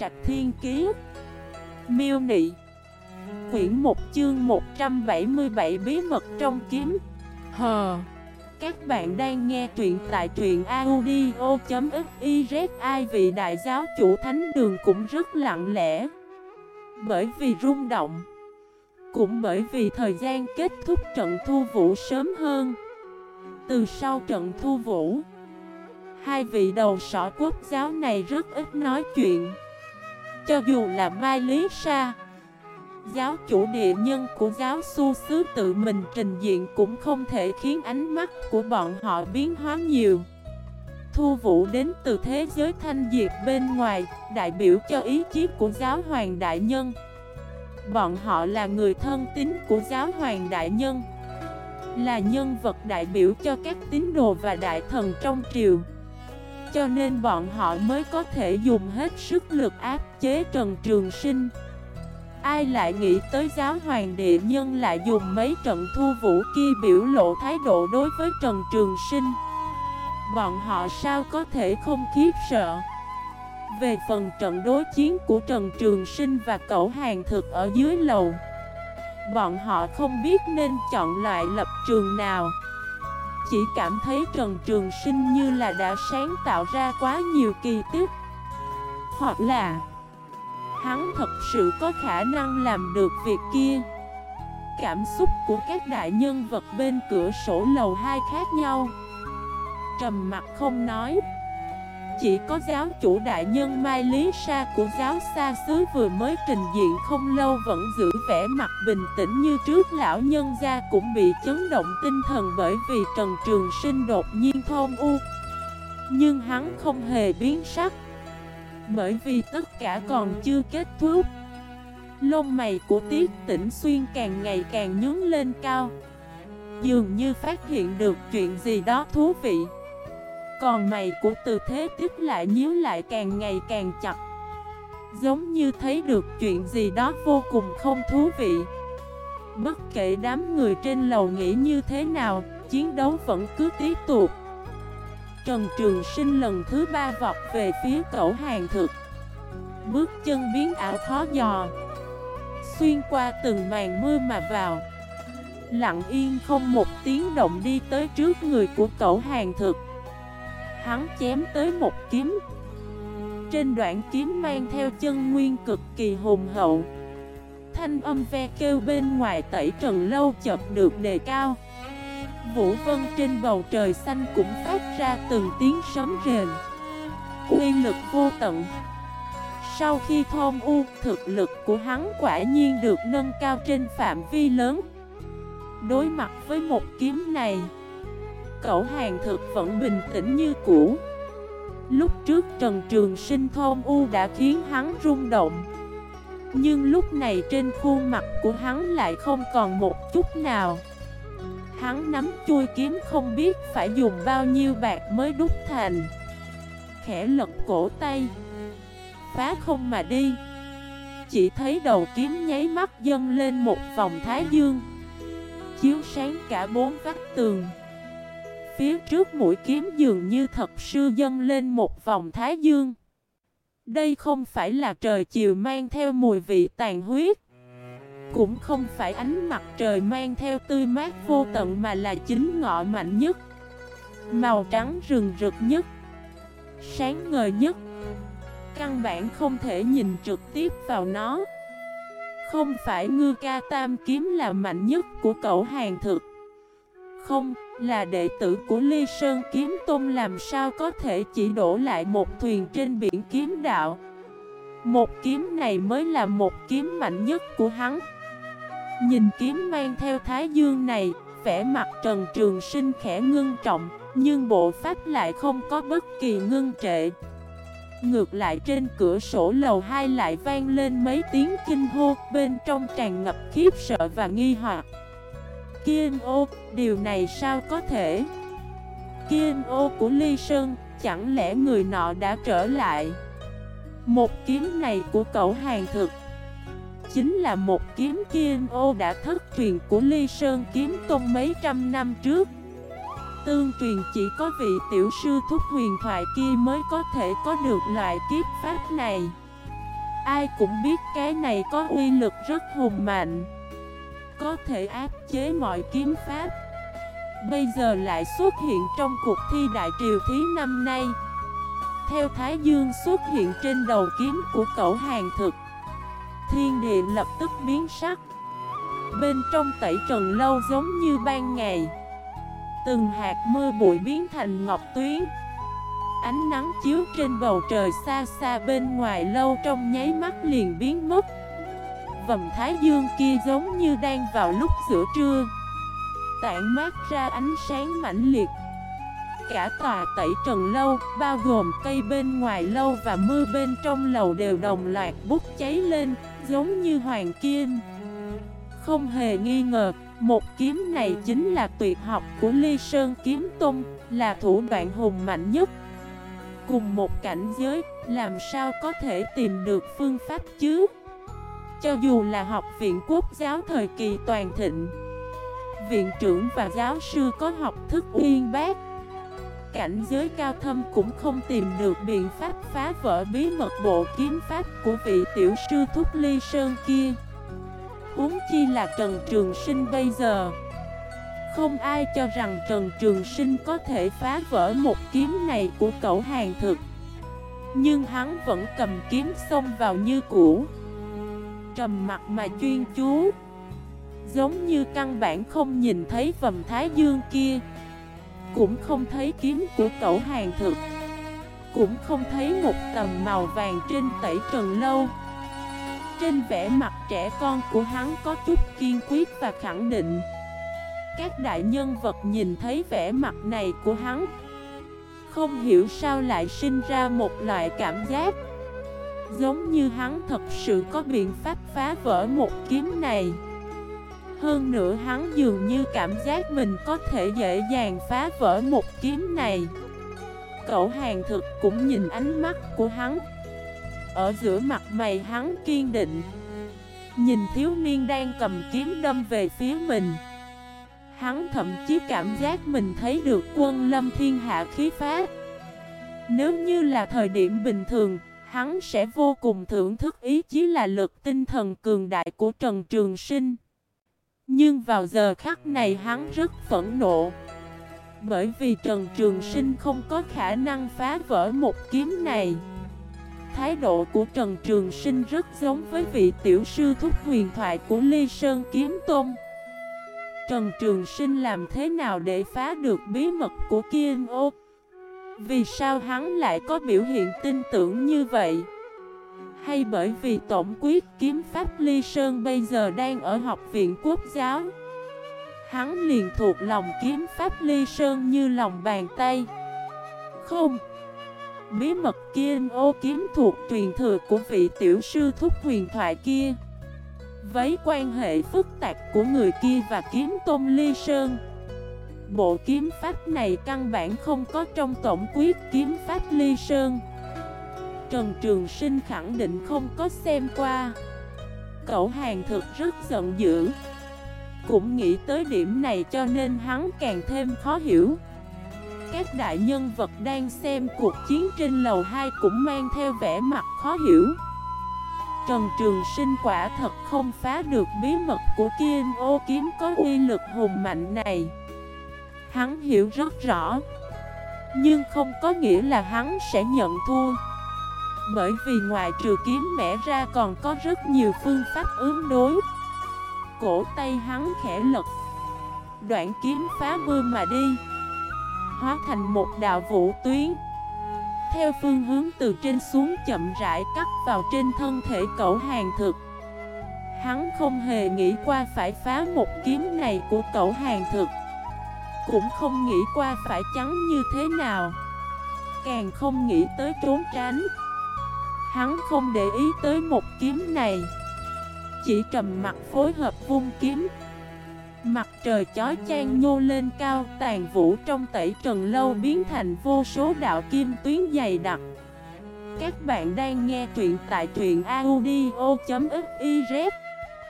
Trạch Thiên Kiế Miêu Nị. Quyển 1 chương 177 Bí mật trong kiếm. Hờ. Các bạn đang nghe truyện tại truyện audio.xyz Ai vị đại giáo chủ thánh đường cũng rất lặng lẽ. Bởi vì rung động, Cũng bởi vì thời gian kết thúc trận thu vũ sớm hơn. Từ sau trận thu vũ, Hai vị đầu sỏ quốc giáo này rất ít nói chuyện. Cho dù là Mai Lý Sa Giáo chủ địa nhân của giáo su sứ tự mình trình diện cũng không thể khiến ánh mắt của bọn họ biến hóa nhiều. Thu vũ đến từ thế giới thanh diệt bên ngoài, đại biểu cho ý chí của giáo hoàng đại nhân. Bọn họ là người thân tín của giáo hoàng đại nhân Là nhân vật đại biểu cho các tín đồ và đại thần trong triều cho nên bọn họ mới có thể dùng hết sức lực áp chế Trần Trường Sinh. Ai lại nghĩ tới giáo hoàng địa nhân lại dùng mấy trận thu vũ kia biểu lộ thái độ đối với Trần Trường Sinh? Bọn họ sao có thể không khiếp sợ? Về phần trận đối chiến của Trần Trường Sinh và cậu hàng thực ở dưới lầu, Bọn họ không biết nên chọn loại lập trường nào chỉ cảm thấy Trần Trường Sinh như là đã sáng tạo ra quá nhiều kỳ tích. Hoặc là, Hắn thật sự có khả năng làm được việc kia. Cảm xúc của các đại nhân vật bên cửa sổ lầu hai khác nhau. Trầm mặt không nói chỉ có giáo chủ đại nhân Mai Lý Sa của giáo xa xứ vừa mới trình diện không lâu vẫn giữ vẻ mặt bình tĩnh như trước lão nhân gia cũng bị chấn động tinh thần bởi vì Trần Trường Sinh đột nhiên thôn u. Nhưng hắn không hề biến sắc. Bởi vì tất cả còn chưa kết thúc. Lông mày của Tiết Tĩnh Xuyên càng ngày càng nhướng lên cao. Dường như phát hiện được chuyện gì đó thú vị. Còn mày của từ thế tiếp lại nhíu lại càng ngày càng chặt. Giống như thấy được chuyện gì đó vô cùng không thú vị. Bất kể đám người trên lầu nghĩ như thế nào, Chiến đấu vẫn cứ tiếp tục. Trần Trường Sinh lần thứ ba vọt về phía cẩu hàng thực. Bước chân biến ảo khó dò. Xuyên qua từng màn mưa mà vào. Lặng yên không một tiếng động đi tới trước người của cẩu hàng thực. Hắn chém tới một kiếm. Trên đoạn kiếm mang theo chân nguyên cực kỳ hùng hậu. Thanh âm ve kêu bên ngoài tẩy trần lâu chợt được đề cao. Vũ vân trên bầu trời xanh cũng phát ra từng tiếng sấm rền. Nguyên lực vô tận. Sau khi thôn u, thực lực của hắn quả nhiên được nâng cao trên phạm vi lớn. Đối mặt với một kiếm này Cậu hàng thực vẫn bình tĩnh như cũ. Lúc trước Trần Trường Sinh thôn u đã khiến hắn rung động. Nhưng lúc này trên khuôn mặt của hắn lại không còn một chút nào. Hắn nắm chui kiếm không biết phải dùng bao nhiêu bạc mới đúc thành. Khẽ lật cổ tay. Phá không mà đi. Chỉ thấy đầu kiếm nháy mắt dâng lên một vòng thái dương. Chiếu sáng cả bốn vách tường. Phía trước mũi kiếm dường như thật sư dâng lên một vòng thái dương. Đây không phải là trời chiều mang theo mùi vị tàn huyết. Cũng không phải ánh mặt trời mang theo tươi mát vô tận mà là chính ngọ mạnh nhất. Màu trắng rừng rực nhất. Sáng ngời nhất. Căn bản không thể nhìn trực tiếp vào nó. Không phải ngư ca tam kiếm là mạnh nhất của cậu hàng thực. Không, là đệ tử của Ly Sơn Kiếm Tôn làm sao có thể chỉ đổ lại một thuyền trên biển kiếm đạo? Một kiếm này mới là một kiếm mạnh nhất của hắn. Nhìn kiếm mang theo thái dương này, vẻ mặt Trần Trường Sinh khẽ ngưng trọng Nhưng bộ pháp lại không có bất kỳ ngưng trệ. Ngược lại trên cửa sổ lầu 2 lại vang lên mấy tiếng kinh hô Bên trong tràn ngập khiếp sợ và nghi hoặc. Kiên ô, điều này sao có thể? Kiên ô của Ly Sơn, chẳng lẽ người nọ đã trở lại? Một kiếm này của cậu hàng thực Chính là một kiếm kiên ô đã thất truyền của Ly Sơn kiếm tôn mấy trăm năm trước Tương truyền chỉ có vị tiểu sư thúc huyền thoại kia mới có thể có được loại kiếp pháp này Ai cũng biết cái này có uy lực rất hùng mạnh có thể áp chế mọi kiếm pháp. Bây giờ lại xuất hiện trong cuộc thi Đại Triều Thí năm nay. Theo Thái Dương xuất hiện trên đầu kiếm của cậu hàng thực. Thiên địa lập tức biến sắc. Bên trong tẩy trần lâu giống như ban ngày. Từng hạt mưa bụi biến thành ngọc tuyến. Ánh nắng chiếu trên bầu trời xa xa bên ngoài lâu trong nháy mắt liền biến mất. Vầm thái dương kia giống như đang vào lúc giữa trưa. Tản mát ra ánh sáng mãnh liệt. Cả tòa tẩy trần lâu, bao gồm cây bên ngoài lâu và mưa bên trong lầu đều đồng loạt bút cháy lên, giống như hoàng kim. Không hề nghi ngờ, một kiếm này chính là tuyệt học của Ly Sơn Kiếm Tung, là thủ đoạn hùng mạnh nhất. Cùng một cảnh giới, làm sao có thể tìm được phương pháp chứ? Cho dù là học viện quốc giáo thời kỳ toàn thịnh, Viện trưởng và giáo sư có học thức uyên bác. Cảnh giới cao thâm cũng không tìm được biện pháp phá vỡ bí mật bộ kiếm pháp của vị tiểu sư Thúc Ly Sơn kia. Uống chi là Trần Trường Sinh bây giờ, không ai cho rằng Trần Trường Sinh có thể phá vỡ một kiếm này của cậu hàng thực. Nhưng hắn vẫn cầm kiếm xông vào như cũ. Trầm mặt mà chuyên chú. Giống như căn bản không nhìn thấy vầm thái dương kia. Cũng không thấy kiếm của cậu hàng thực. Cũng không thấy một tầm màu vàng trên tẩy trần lâu. Trên vẻ mặt trẻ con của hắn có chút kiên quyết và khẳng định. Các đại nhân vật nhìn thấy vẻ mặt này của hắn, Không hiểu sao lại sinh ra một loại cảm giác. Giống như hắn thật sự có biện pháp phá vỡ một kiếm này. Hơn nữa hắn dường như cảm giác mình có thể dễ dàng phá vỡ một kiếm này. Cậu hàng thực cũng nhìn ánh mắt của hắn. Ở giữa mặt mày hắn kiên định. Nhìn thiếu niên đang cầm kiếm đâm về phía mình. Hắn thậm chí cảm giác mình thấy được quân lâm thiên hạ khí phát Nếu như là thời điểm bình thường Hắn sẽ vô cùng thưởng thức ý chí là lực tinh thần cường đại của Trần Trường Sinh. Nhưng vào giờ khắc này hắn rất phẫn nộ. Bởi vì Trần Trường Sinh không có khả năng phá vỡ một kiếm này. Thái độ của Trần Trường Sinh rất giống với vị tiểu sư thúc huyền thoại của Ly Sơn Kiếm Tôn Trần Trường Sinh làm thế nào để phá được bí mật của Kim Ô? Vì sao hắn lại có biểu hiện tin tưởng như vậy? Hay bởi vì Tổng quyết kiếm pháp Ly Sơn bây giờ đang ở học viện quốc giáo? Hắn liền thuộc lòng kiếm pháp Ly Sơn như lòng bàn tay. Không. Bí mật kia Ô kiếm thuộc truyền thừa của vị tiểu sư thúc huyền thoại kia với quan hệ phức tạp của người kia và kiếm tôm ly sơn Bộ kiếm pháp này căn bản không có trong tổng quyết kiếm pháp ly sơn. Trần Trường Sinh khẳng định không có xem qua. Cậu hàng thực rất giận dữ. Cũng nghĩ tới điểm này cho nên hắn càng thêm khó hiểu. Các đại nhân vật đang xem cuộc chiến trên lầu 2 cũng mang theo vẻ mặt khó hiểu. Trần Trường Sinh quả thật không phá được bí mật của Kiên ô kiếm có uy lực hùng mạnh này. Hắn hiểu rất rõ. Nhưng không có nghĩa là hắn sẽ nhận thua. Bởi vì ngoài trừ kiếm mẻ ra còn có rất nhiều phương pháp ứng đối. Cổ tay hắn khẽ lật. Đoạn kiếm phá mưa mà đi. Hóa thành một đạo vũ tuyến. Theo phương hướng từ trên xuống chậm rãi cắt vào trên thân thể cậu hàng thực. Hắn không hề nghĩ qua phải phá một kiếm này của cậu hàng thực. Cũng không nghĩ qua phải trắng như thế nào. Càng không nghĩ tới trốn tránh, Hắn không để ý tới một kiếm này. Chỉ trầm mặt phối hợp vung kiếm. Mặt trời chói chang nhô lên cao, Tàn vũ trong tẩy trần lâu biến thành vô số đạo kim tuyến dày đặc. Các bạn đang nghe truyện tại truyện audio.fif